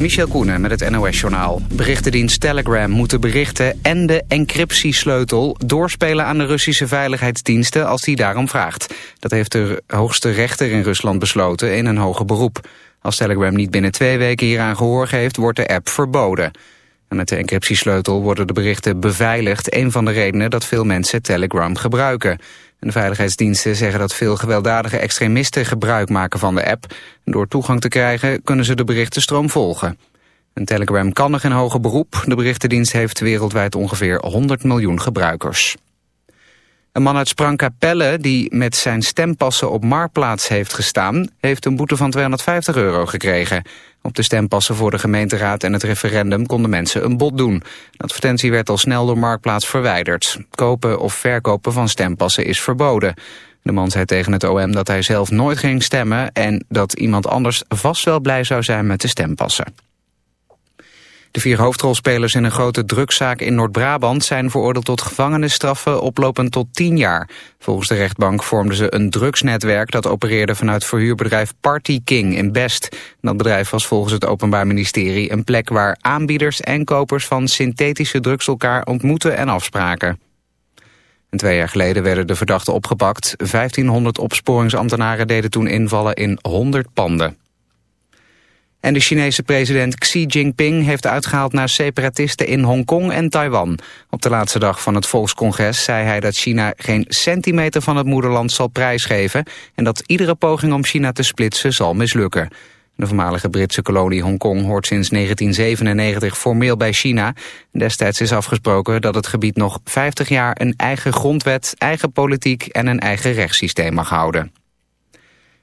Michel Koenen met het NOS-journaal. Berichtendienst Telegram moet de berichten en de encryptiesleutel doorspelen aan de Russische veiligheidsdiensten als die daarom vraagt. Dat heeft de hoogste rechter in Rusland besloten in een hoger beroep. Als Telegram niet binnen twee weken hieraan gehoor geeft, wordt de app verboden. En met de encryptiesleutel worden de berichten beveiligd, een van de redenen dat veel mensen Telegram gebruiken. De veiligheidsdiensten zeggen dat veel gewelddadige extremisten gebruik maken van de app. door toegang te krijgen kunnen ze de berichtenstroom volgen. En Telegram kan nog in hoger beroep. De berichtendienst heeft wereldwijd ongeveer 100 miljoen gebruikers. Een man uit Sprangkapelle die met zijn stempassen op Marktplaats heeft gestaan... heeft een boete van 250 euro gekregen. Op de stempassen voor de gemeenteraad en het referendum konden mensen een bod doen. De advertentie werd al snel door Marktplaats verwijderd. Kopen of verkopen van stempassen is verboden. De man zei tegen het OM dat hij zelf nooit ging stemmen... en dat iemand anders vast wel blij zou zijn met de stempassen. De vier hoofdrolspelers in een grote drugszaak in Noord-Brabant zijn veroordeeld tot gevangenisstraffen oplopend tot 10 jaar. Volgens de rechtbank vormden ze een drugsnetwerk dat opereerde vanuit verhuurbedrijf Party King in Best. Dat bedrijf was volgens het Openbaar Ministerie een plek waar aanbieders en kopers van synthetische drugs elkaar ontmoeten en afspraken. En twee jaar geleden werden de verdachten opgepakt. 1500 opsporingsambtenaren deden toen invallen in 100 panden. En de Chinese president Xi Jinping heeft uitgehaald naar separatisten in Hongkong en Taiwan. Op de laatste dag van het volkscongres zei hij dat China geen centimeter van het moederland zal prijsgeven... en dat iedere poging om China te splitsen zal mislukken. De voormalige Britse kolonie Hongkong hoort sinds 1997 formeel bij China. Destijds is afgesproken dat het gebied nog 50 jaar een eigen grondwet, eigen politiek en een eigen rechtssysteem mag houden.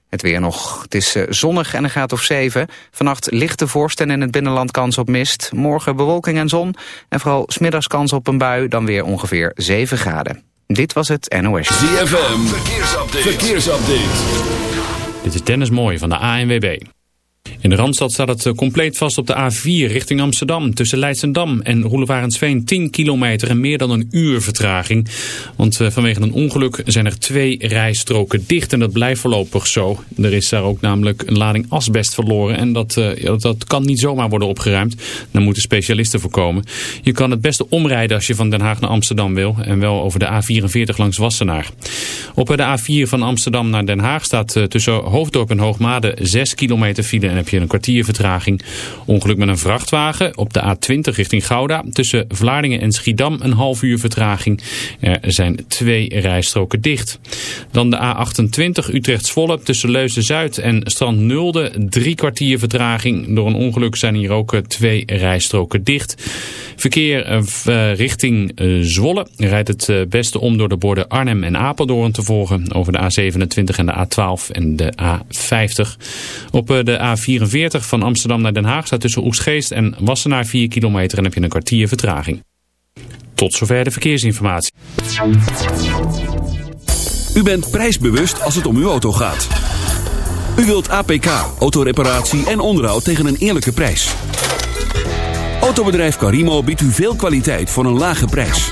Het weer nog. Het is eh, zonnig en een graad of 7. Vannacht lichte vorst en in het binnenland kans op mist. Morgen bewolking en zon. En vooral smiddags kans op een bui, dan weer ongeveer 7 graden. Dit was het NOS. ZFM, verkeersupdate. verkeersupdate. Dit is Dennis Mooij van de ANWB. In de Randstad staat het eh, compleet vast op de A4 richting Amsterdam. Tussen Leidsendam en Roelevarensveen 10 kilometer en meer dan een uur vertraging. Want eh, vanwege een ongeluk zijn er twee rijstroken dicht en dat blijft voorlopig zo. Er is daar ook namelijk een lading asbest verloren en dat, ja, dat kan niet zomaar worden opgeruimd. Daar moeten specialisten voor komen. Je kan het beste omrijden als je van Den Haag naar Amsterdam wil en wel over de A44 langs Wassenaar. Op de A4 van Amsterdam naar Den Haag staat tussen Hoofddorp en Hoogmade 6 kilometer file heb je een kwartier vertraging. Ongeluk met een vrachtwagen op de A20 richting Gouda. Tussen Vlaardingen en Schiedam een half uur vertraging. Er zijn twee rijstroken dicht. Dan de A28 Utrecht-Zwolle tussen Leusden-Zuid en Strand Nulde. Drie kwartier vertraging. Door een ongeluk zijn hier ook twee rijstroken dicht. Verkeer uh, richting uh, Zwolle rijdt het beste om door de borden Arnhem en Apeldoorn te volgen. Over de A27 en de A12 en de A50. Op de A44 van Amsterdam naar Den Haag staat tussen Oesgeest en Wassenaar 4 kilometer en heb je een kwartier vertraging. Tot zover de verkeersinformatie. U bent prijsbewust als het om uw auto gaat. U wilt APK, autoreparatie en onderhoud tegen een eerlijke prijs. Autobedrijf Carimo biedt u veel kwaliteit voor een lage prijs.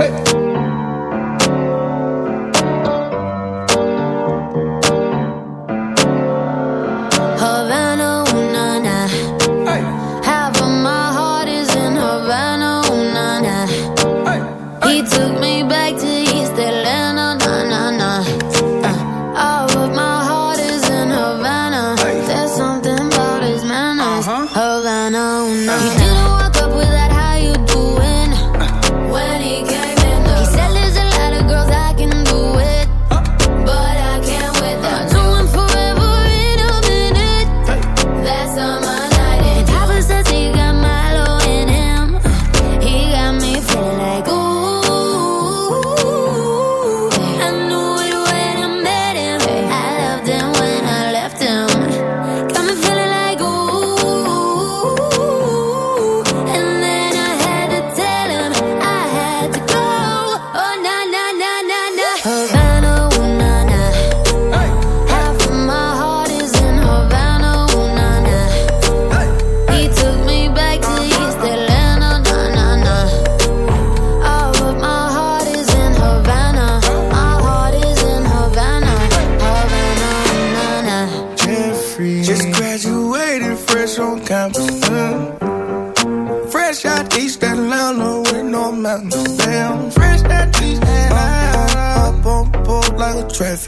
회. 12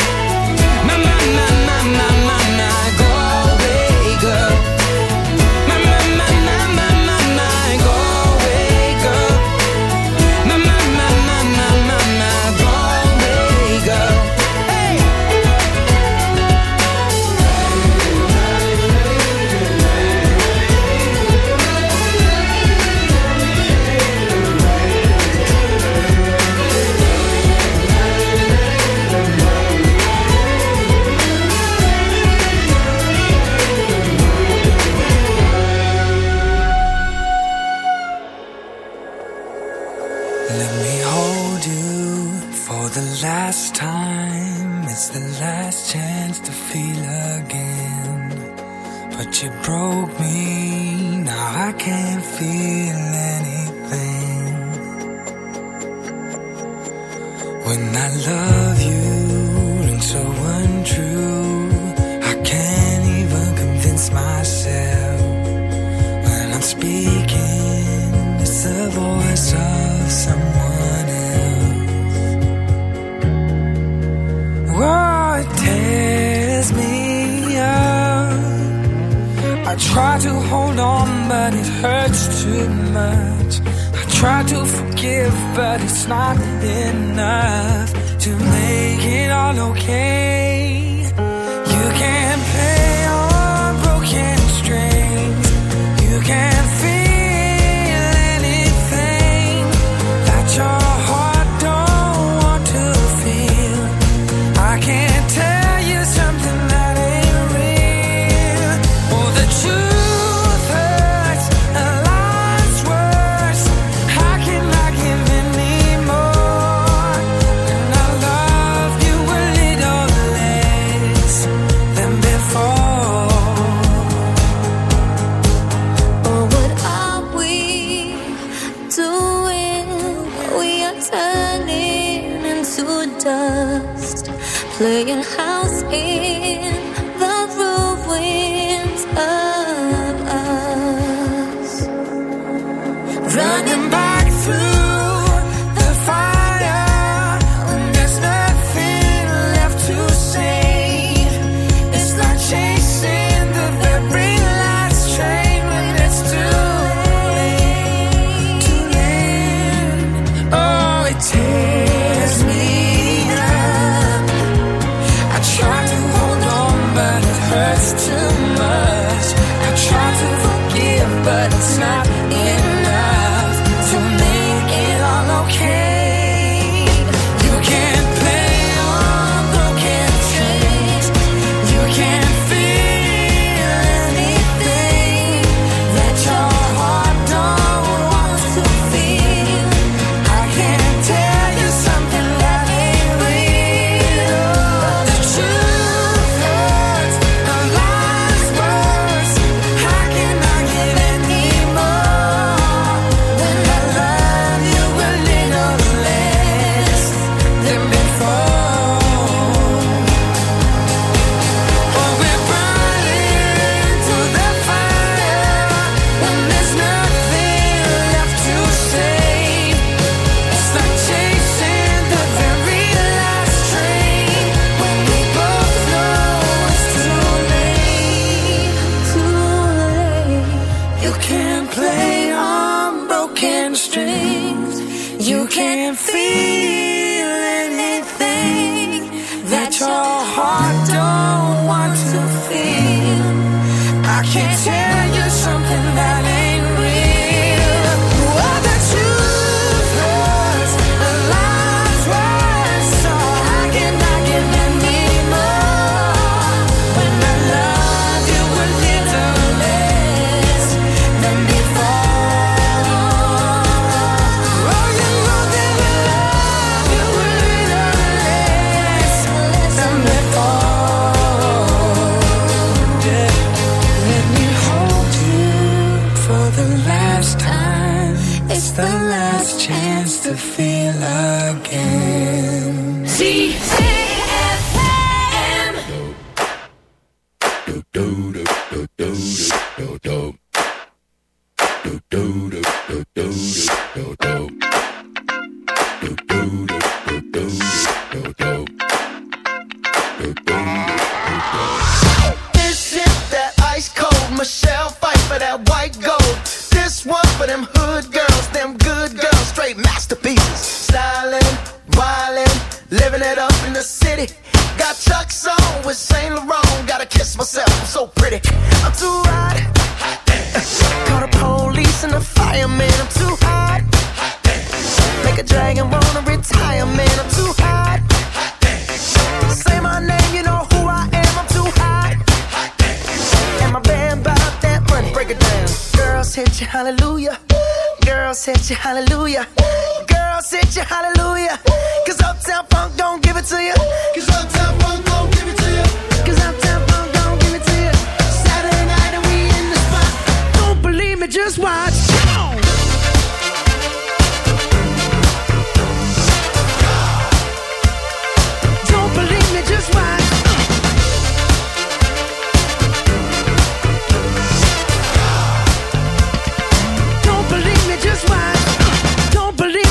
My, my,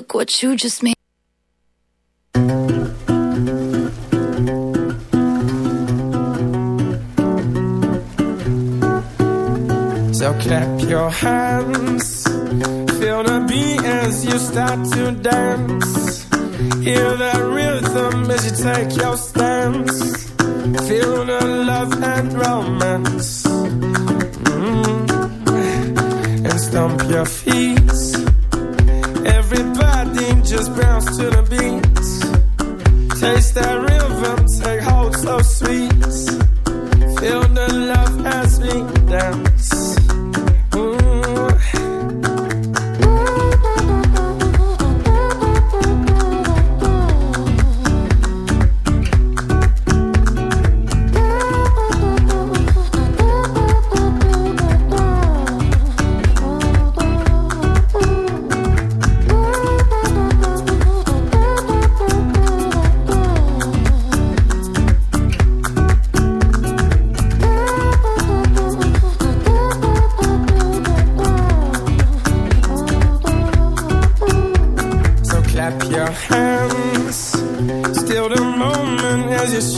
Look what you just made. So clap your hands, feel the beat as you start to dance. Hear the rhythm as you take your stance. Feel the love and romance. Mm. And stomp your feet. Everybody just bounce to the beat. Taste that rhythm, take hold so sweet. Feel the love as we dance.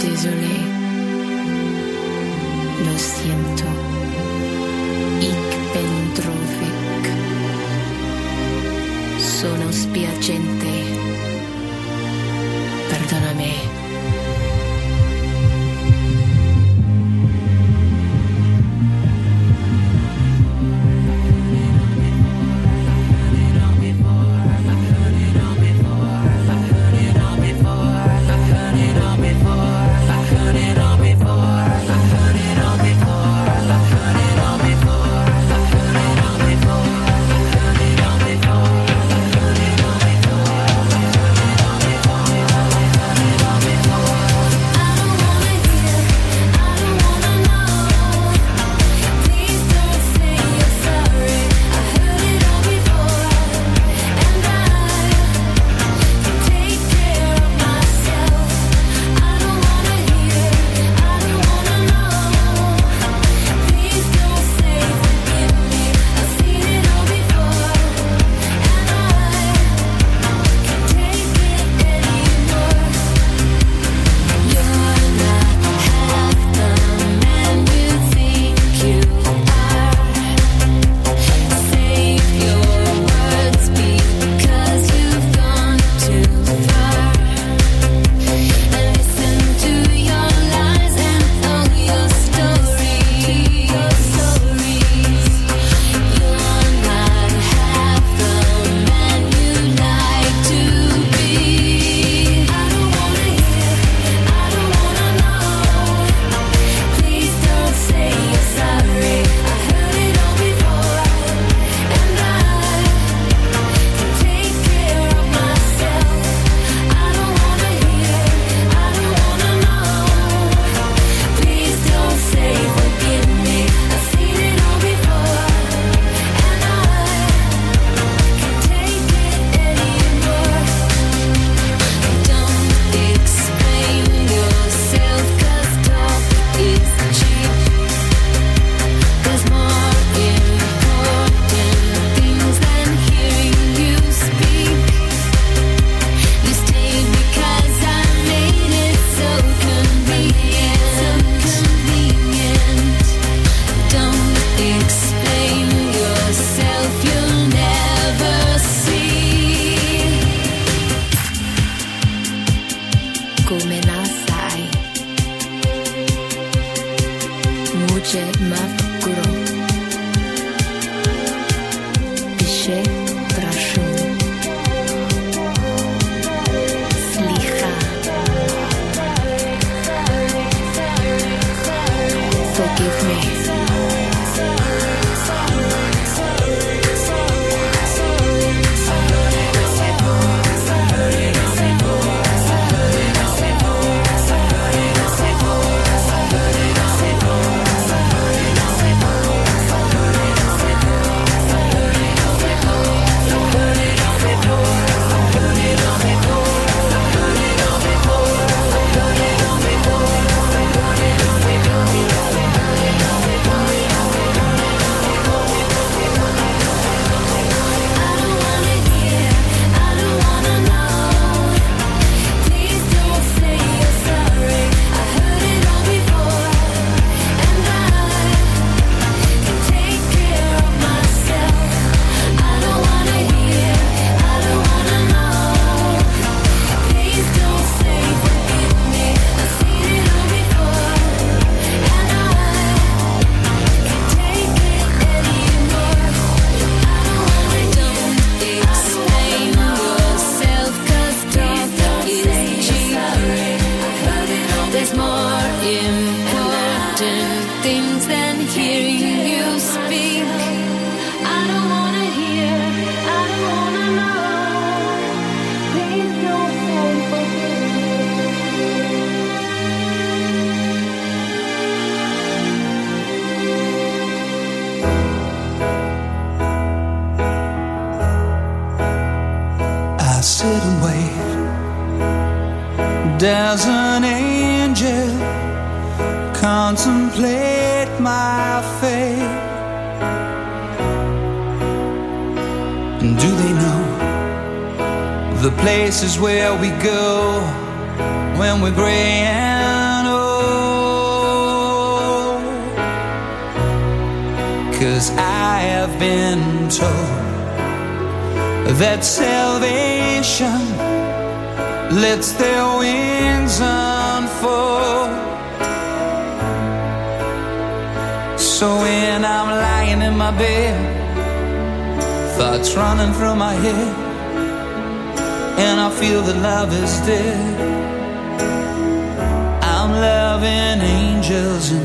désolé. Lo siento. Ik ben trofic. Sono spiacente. Perdona me.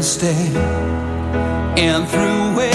stay and through it.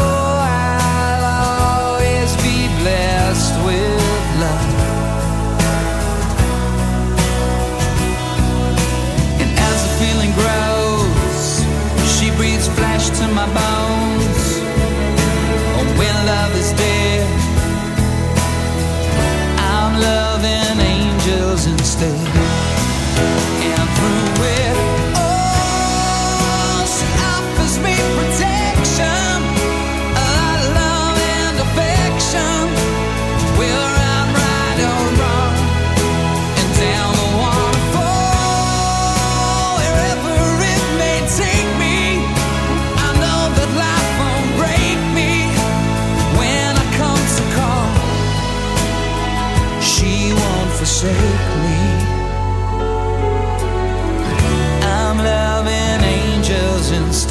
stay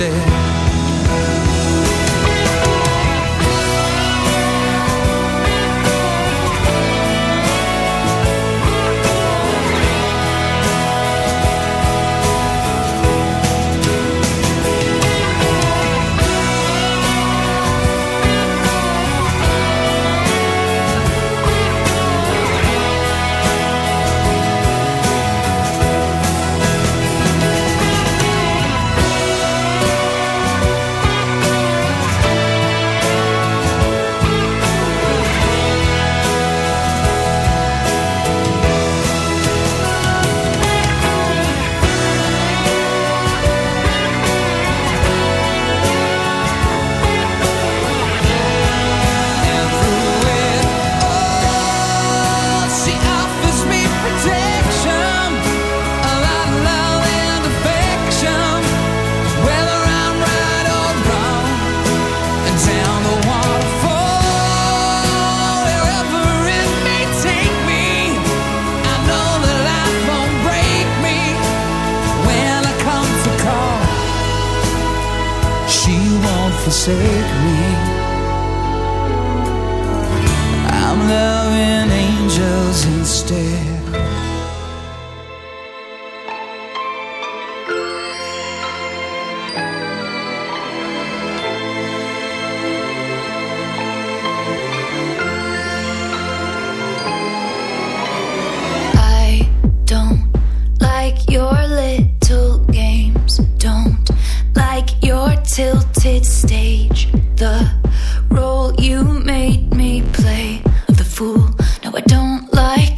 instead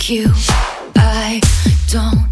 like you. I don't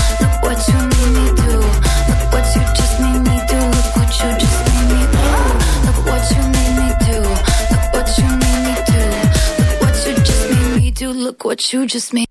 what you just made.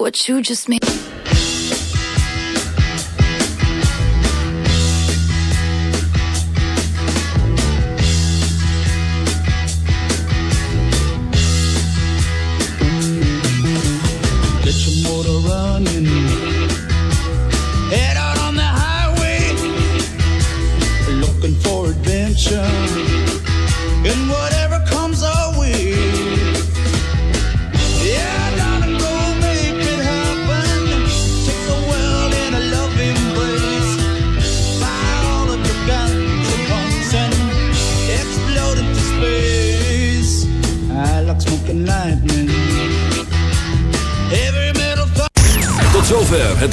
What you just made.